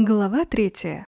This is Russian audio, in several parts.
Глава третья.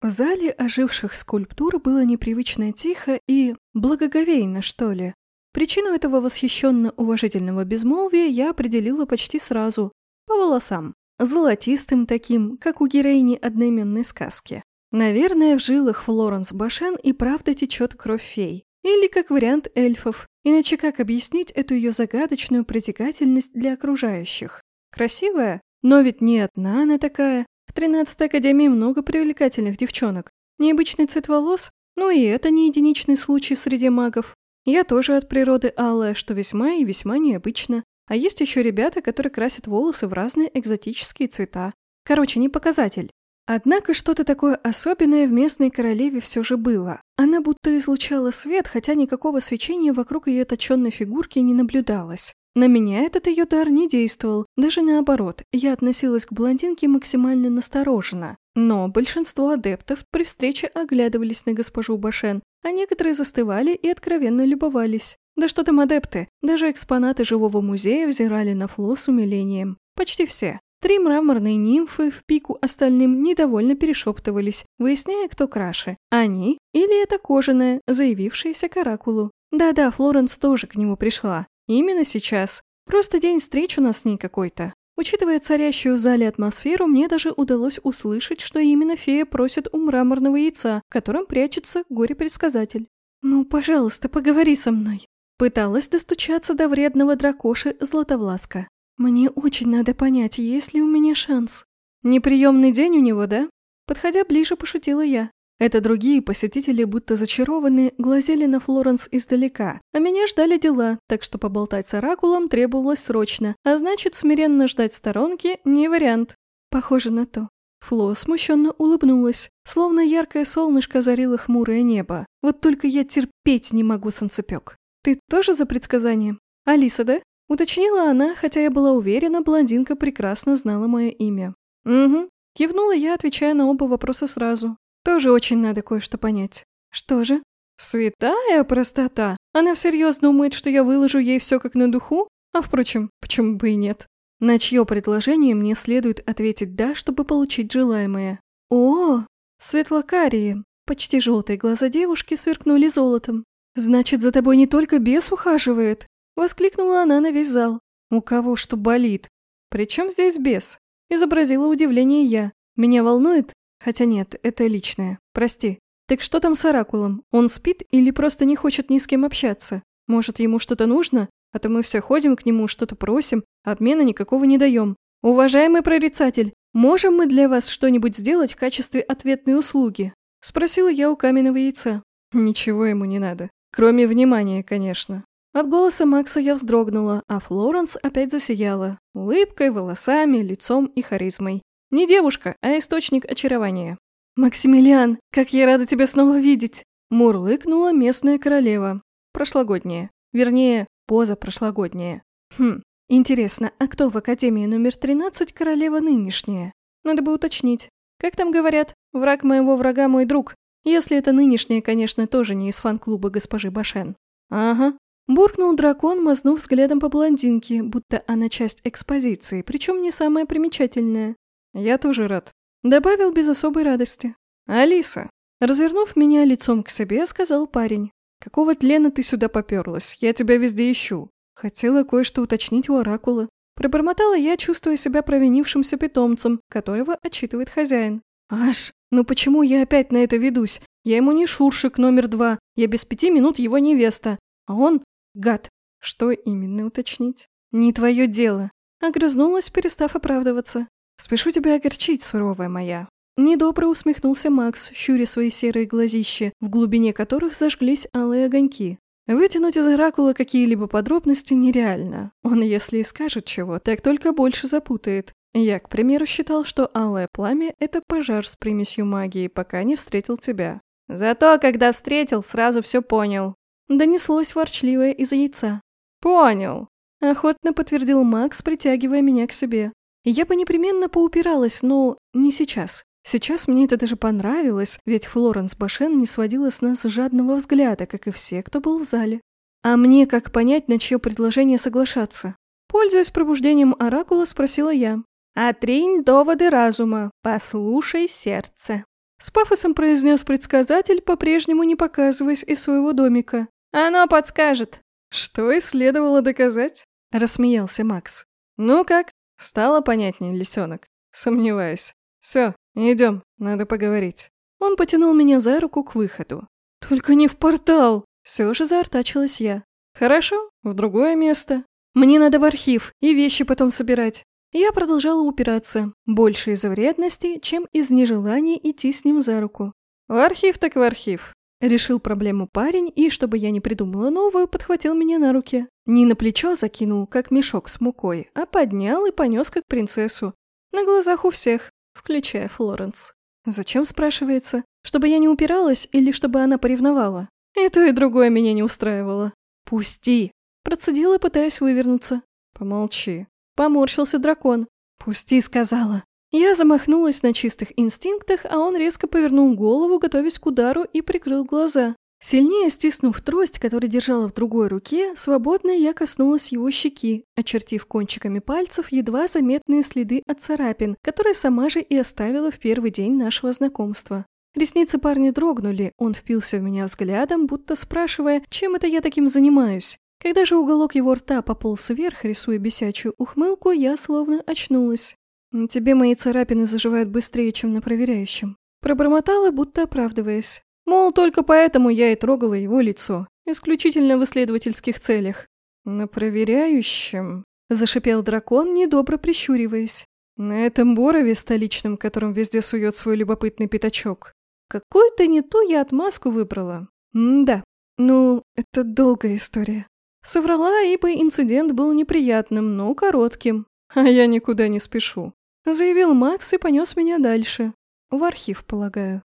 В зале оживших скульптур было непривычно тихо и благоговейно, что ли. Причину этого восхищенно-уважительного безмолвия я определила почти сразу. По волосам. Золотистым таким, как у героини одноименной сказки. Наверное, в жилах Флоренс Башен и правда течет кровь фей. Или как вариант эльфов. Иначе как объяснить эту ее загадочную притягательность для окружающих? Красивая? Но ведь не одна она такая. В 13-й академии много привлекательных девчонок. Необычный цвет волос, ну и это не единичный случай среди магов. Я тоже от природы алая, что весьма и весьма необычно. А есть еще ребята, которые красят волосы в разные экзотические цвета. Короче, не показатель. Однако что-то такое особенное в местной королеве все же было. Она будто излучала свет, хотя никакого свечения вокруг ее точенной фигурки не наблюдалось. На меня этот ее дар не действовал, даже наоборот, я относилась к блондинке максимально настороженно. Но большинство адептов при встрече оглядывались на госпожу Башен, а некоторые застывали и откровенно любовались. Да что там адепты, даже экспонаты живого музея взирали на Фло с умилением. Почти все. Три мраморные нимфы в пику остальным недовольно перешептывались, выясняя, кто краше. Они или это кожаная, заявившаяся к оракулу. Да-да, Флоренс тоже к нему пришла. Именно сейчас. Просто день встреч у нас с ней какой-то. Учитывая царящую в зале атмосферу, мне даже удалось услышать, что именно фея просит у мраморного яйца, в котором прячется горе-предсказатель. «Ну, пожалуйста, поговори со мной». Пыталась достучаться до вредного дракоши Златовласка. «Мне очень надо понять, есть ли у меня шанс». «Неприемный день у него, да?» Подходя ближе, пошутила я. Это другие посетители, будто зачарованные, глазели на Флоренс издалека, а меня ждали дела, так что поболтать с Оракулом требовалось срочно, а значит, смиренно ждать сторонки не вариант. Похоже на то. Фло смущенно улыбнулась, словно яркое солнышко озарило хмурое небо. Вот только я терпеть не могу солнцепек. Ты тоже за предсказание? Алиса, да? Уточнила она, хотя я была уверена, блондинка прекрасно знала мое имя. Угу. Кивнула я, отвечая на оба вопроса сразу. Тоже очень надо кое-что понять. Что же? Святая простота. Она всерьез думает, что я выложу ей все как на духу? А впрочем, почему бы и нет? На чье предложение мне следует ответить «да», чтобы получить желаемое? О, светлокарие. Почти желтые глаза девушки сверкнули золотом. «Значит, за тобой не только бес ухаживает?» Воскликнула она на весь зал. «У кого что болит?» «При чем здесь бес?» Изобразила удивление я. «Меня волнует, Хотя нет, это личное. Прости. Так что там с Оракулом? Он спит или просто не хочет ни с кем общаться? Может, ему что-то нужно? А то мы все ходим к нему, что-то просим, а обмена никакого не даем. Уважаемый прорицатель, можем мы для вас что-нибудь сделать в качестве ответной услуги? Спросила я у каменного яйца. Ничего ему не надо. Кроме внимания, конечно. От голоса Макса я вздрогнула, а Флоренс опять засияла. Улыбкой, волосами, лицом и харизмой. Не девушка, а источник очарования. «Максимилиан, как я рада тебя снова видеть!» Мурлыкнула местная королева. Прошлогодняя. Вернее, позапрошлогодняя. Хм, интересно, а кто в Академии номер 13 королева нынешняя? Надо бы уточнить. Как там говорят, враг моего врага мой друг. Если это нынешняя, конечно, тоже не из фан-клуба госпожи Башен. Ага. Буркнул дракон, мазнув взглядом по блондинке, будто она часть экспозиции, причем не самая примечательная. «Я тоже рад», — добавил без особой радости. «Алиса», развернув меня лицом к себе, сказал парень. «Какого тлена ты сюда поперлась? Я тебя везде ищу». Хотела кое-что уточнить у Оракула. Пробормотала я, чувствуя себя провинившимся питомцем, которого отчитывает хозяин. «Аж, ну почему я опять на это ведусь? Я ему не шуршик номер два, я без пяти минут его невеста. А он — гад. Что именно уточнить? Не твое дело. Огрызнулась, перестав оправдываться. «Спешу тебя огорчить, суровая моя». Недобро усмехнулся Макс, щуря свои серые глазища, в глубине которых зажглись алые огоньки. Вытянуть из Оракула какие-либо подробности нереально. Он, если и скажет чего, так только больше запутает. Я, к примеру, считал, что алое пламя — это пожар с примесью магии, пока не встретил тебя. Зато, когда встретил, сразу все понял. Донеслось ворчливое из яйца. «Понял», — охотно подтвердил Макс, притягивая меня к себе. Я бы непременно поупиралась, но не сейчас. Сейчас мне это даже понравилось, ведь Флоренс Башен не сводила с нас жадного взгляда, как и все, кто был в зале. А мне как понять, на чье предложение соглашаться? Пользуясь пробуждением Оракула, спросила я. Отринь доводы разума, послушай сердце. С пафосом произнес предсказатель, по-прежнему не показываясь из своего домика. Оно подскажет. Что и следовало доказать, рассмеялся Макс. Ну как, стало понятнее, лисенок? Сомневаюсь. Все, идем, надо поговорить. Он потянул меня за руку к выходу. Только не в портал! Все же заортачилась я. Хорошо, в другое место. Мне надо в архив и вещи потом собирать. Я продолжала упираться, больше из-за вредности, чем из нежелания идти с ним за руку. «В архив так в архив», — решил проблему парень, и, чтобы я не придумала новую, подхватил меня на руки. Не на плечо закинул, как мешок с мукой, а поднял и понес как принцессу. На глазах у всех, включая Флоренс. Зачем, спрашивается? Чтобы я не упиралась или чтобы она поревновала? И то, и другое меня не устраивало. «Пусти!» Процедила, пытаясь вывернуться. «Помолчи», Поморщился дракон. «Пусти», — сказала. Я замахнулась на чистых инстинктах, а он резко повернул голову, готовясь к удару, и прикрыл глаза. Сильнее стиснув трость, которую держала в другой руке, свободно я коснулась его щеки, очертив кончиками пальцев едва заметные следы от царапин, которые сама же и оставила в первый день нашего знакомства. Ресницы парня дрогнули, он впился в меня взглядом, будто спрашивая, чем это я таким занимаюсь. Когда же уголок его рта пополз вверх, рисуя бесячую ухмылку, я словно очнулась. «На тебе мои царапины заживают быстрее, чем на проверяющем». Пробормотала, будто оправдываясь. Мол, только поэтому я и трогала его лицо, исключительно в исследовательских целях. «На проверяющем?» – зашипел дракон, недобро прищуриваясь. «На этом борове столичном, которым везде сует свой любопытный пятачок. Какую-то не ту я отмазку выбрала. М-да. Ну, это долгая история. Соврала, ибо инцидент был неприятным, но коротким. А я никуда не спешу. Заявил Макс и понес меня дальше. В архив, полагаю.